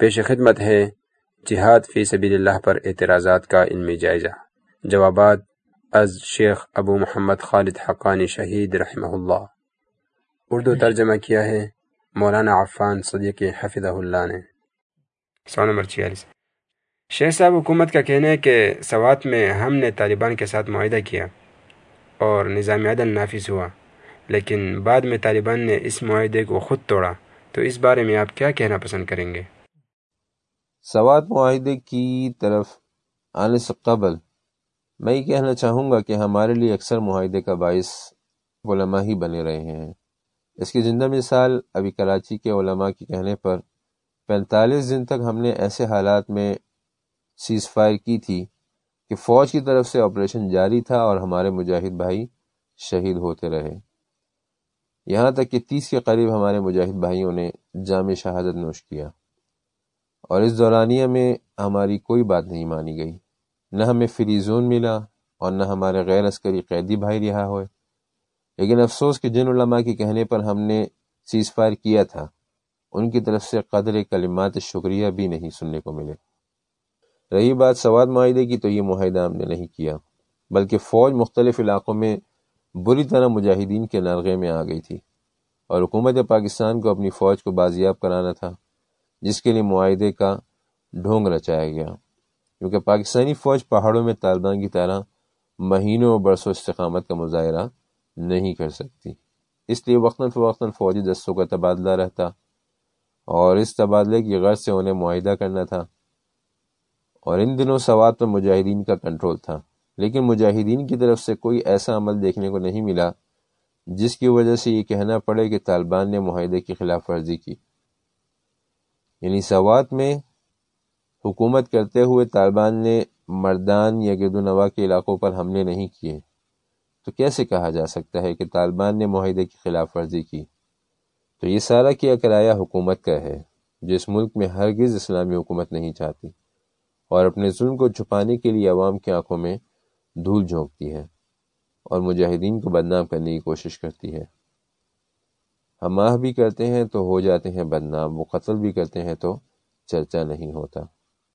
پیش خدمت ہے جہاد فی سبیل اللہ پر اعتراضات کا علمی جائزہ۔ جوابات از شیخ ابو محمد خالد حقانی شہید رحمہ اللہ۔ اردو ترجمہ کیا ہے مولانا عفان صدیق حفظہ اللہ نے۔ سوال نمبر چھیالیس۔ شیخ صاحب، حکومت کا کہنا ہے کہ سوات میں ہم نے طالبان کے ساتھ معاہدہ کیا اور نظام عدل نافذ ہوا، لیکن بعد میں طالبان نے اس معاہدے کو خود توڑا۔ تو اس بارے میں آپ کیا کہنا پسند کریں گے؟ سوات معاہدے کی طرف آنے سے قبل میں یہ کہنا چاہوں گا کہ ہمارے لیے اکثر معاہدے کا باعث علماء ہی بنے رہے ہیں۔ اس کی زندہ مثال ابھی کراچی کے علماء کے کہنے پر، پینتالیس دن تک ہم نے ایسے حالات میں سیز فائر کی تھی کہ فوج کی طرف سے آپریشن جاری تھا اور ہمارے مجاہد بھائی شہید ہوتے رہے۔ یہاں تک کہ تیس کے قریب ہمارے مجاہد بھائیوں نے جامع شہادت نوش کیا۔ اور اس دورانیہ میں ہماری کوئی بات نہیں مانی گئی۔ نہ ہمیں فری زون ملا اور نہ ہمارے غیر عسکری قیدی بھائی رہا ہوئے۔ لیکن افسوس کہ جن علماء کے کہنے پر ہم نے سیز فائر کیا تھا، ان کی طرف سے قدر کلمات شکریہ بھی نہیں سننے کو ملے۔ رہی بات سواد معاہدے کی تو یہ معاہدہ ہم نے نہیں کیا، بلکہ فوج مختلف علاقوں میں بری طرح مجاہدین کے نرغے میں آ گئی تھی۔ اور حکومت پاکستان کو اپنی فوج کو بازیاب کرانا تھا۔ جس کے لیے معاہدے کا ڈھونگ رچایا گیا۔ کیونکہ پاکستانی فوج پہاڑوں میں طالبان کی طرح مہینوں اور برسوں استقامت کا مظاہرہ نہیں کر سکتی۔ اس لیے وقتاً فوقتاً فوجی دستوں کا تبادلہ رہتا اور اس تبادلے کی غرض سے انہیں معاہدہ کرنا تھا۔ اور ان دنوں سوات پر مجاہدین کا کنٹرول تھا۔ لیکن مجاہدین کی طرف سے کوئی ایسا عمل دیکھنے کو نہیں ملا، جس کی وجہ سے یہ کہنا پڑے کہ طالبان نے معاہدے کی خلاف ورزی کی۔ یعنی سوات میں حکومت کرتے ہوئے طالبان نے مردان یا گرد و نواح کے علاقوں پر حملے نہیں کیے۔ تو کیسے کہا جا سکتا ہے کہ طالبان نے معاہدے کی خلاف ورزی کی؟ تو یہ سارا کیا کرایہ حکومت کا ہے، جو اس ملک میں ہرگز اسلامی حکومت نہیں چاہتی اور اپنے ظلم کو چھپانے کے لیے عوام کی آنکھوں میں دھول جھونکتی ہے اور مجاہدین کو بدنام کرنے کی کوشش کرتی ہے۔ ہم آہ بھی کرتے ہیں تو ہو جاتے ہیں بدنام، وہ قتل بھی کرتے ہیں تو چرچا نہیں ہوتا۔